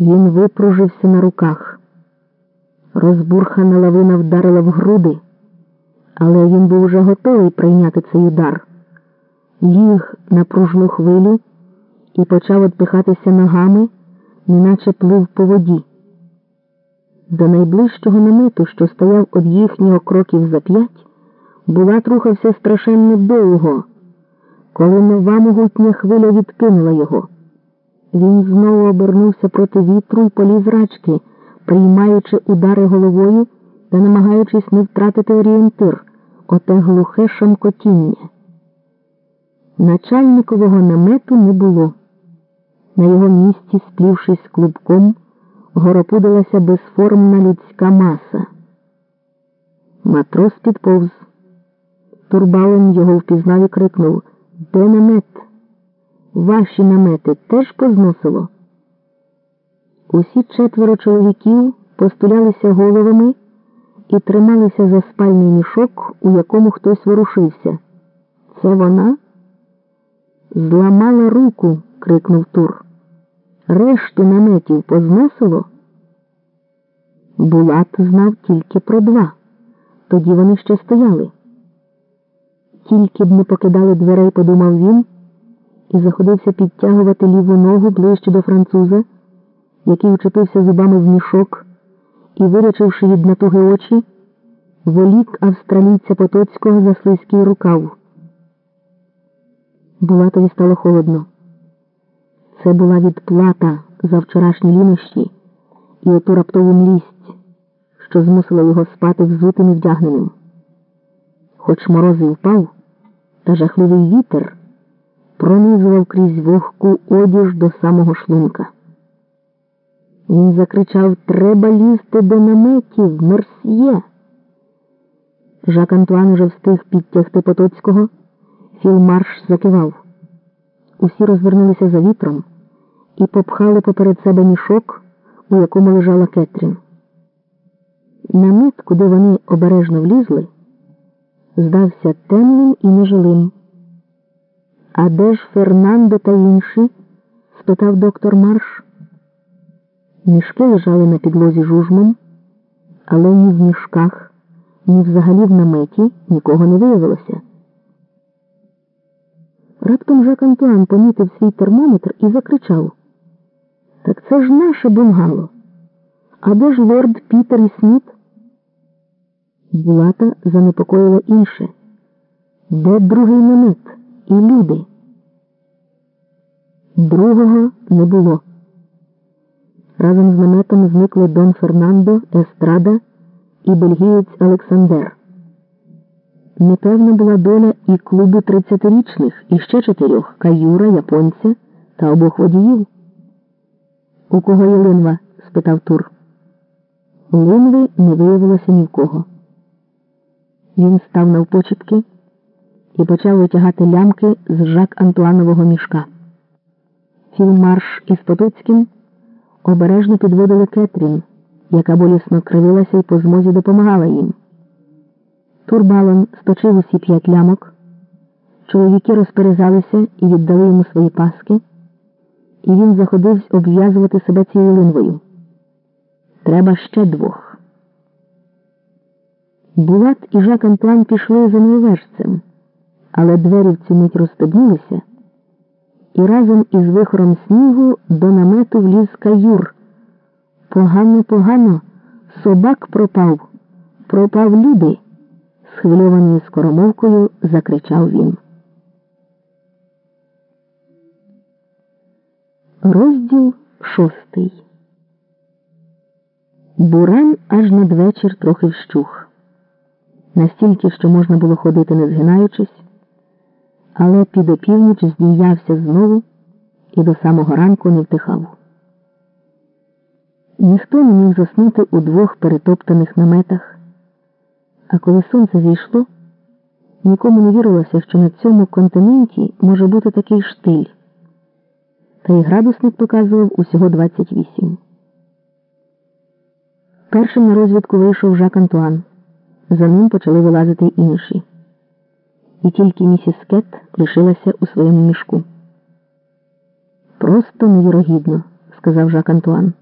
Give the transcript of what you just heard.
Він випружився на руках. Розбурхана лавина вдарила в груди, але він був уже готовий прийняти цей удар. Ліг на пружну хвилю і почав відпихатися ногами, неначе плив по воді. До найближчого намету, що стояв від їхнього кроків за п'ять, Булат рухався страшенно довго, коли нова могутня хвиля відкинула його. Він знову обернувся проти вітру і поліз рачки, приймаючи удари головою та намагаючись не втратити орієнтир, оте глухе шамкотіння. Начальникового намету не було. На його місці, сплівшись клубком, горопудилася безформна людська маса. Матрос підповз. Турбалин його впізнав і крикнув Де намет? Ваші намети теж позносило. Усі четверо чоловіків постулялися головами і трималися за спальний мішок, у якому хтось ворушився. Це вона? Зламала руку, крикнув Тур. Решту наметів позносило. Булат знав тільки про два. Тоді вони ще стояли. Тільки б не покидали дверей, подумав він, і заходився підтягувати ліву ногу ближче до француза, який учепився зубами в мішок і, вирячивши від натуги очі, волік австралійця Потоцького за слизький рукав. Булатові стало холодно. Це була відплата за вчорашні лінощі і оту раптову млість, що змусила його спати взутим і вдягненим. Хоч мороз і впав, та жахливий вітер пронизував крізь вогку одіж до самого шлунка. Він закричав Треба лізти до наметів, мерсьє. Жак Антуан уже встиг підтягти Потоцького. Філмарш закивав. Усі розвернулися за вітром і попхали поперед себе мішок, у якому лежала Кетрін. Намет, куди вони обережно влізли, здався темним і нежилим. А де ж Фернандо та інші? спитав доктор Марш. Мішки лежали на підлозі жужмом, але ні в мішках, ні взагалі в наметі нікого не виявилося. Раптом Жак Антуан помітив свій термометр і закричав Так це ж наше бунгало. А де ж лорд Пітер і Сміт? Булата занепокоїло інше. Де другий намет і люди? Другого не було. Разом з наметом зникли Дон Фернандо, Естрада і бельгієць Олександр. Непевна була доля і клубу тридцятирічних, і ще чотирьох каюра, японця та обох водіїв. У кого є линва? спитав Тур. Линви не виявилося ні в кого. Він став навпочепки і почав витягати лямки з жак Антуанового мішка. Філмарш із Потоцьким обережно підводили Кетрін, яка болісно кривилася і по змозі допомагала їм. Турбалон сточив усі п'ять лямок. Чоловіки розперезалися і віддали йому свої паски, і він заходився обв'язувати себе цією линвою. Треба ще двох. Булат і Жак Антуан пішли за невежцем, але двері в цю мить розстебнулися, і разом із вихором снігу до намету вліз каюр. Погано, погано, собак пропав, пропав люди схвильованою скоромовкою закричав він. Розділ шостий. Буран аж надвечір трохи вщух. Настільки, що можна було ходити, не згинаючись, але під опівніч здіявся знову і до самого ранку не втихав. Ніхто не міг заснути у двох перетоптаних наметах. А коли сонце зійшло, нікому не вірилося, що на цьому континенті може бути такий штиль. Та й градусник показував усього 28. Першим на розвідку вийшов Жак Антуан. За ним почали вилазити інші. І тільки місіс Кет лишилася у своєму мішку. Просто невірогідно, сказав Жак Антуан.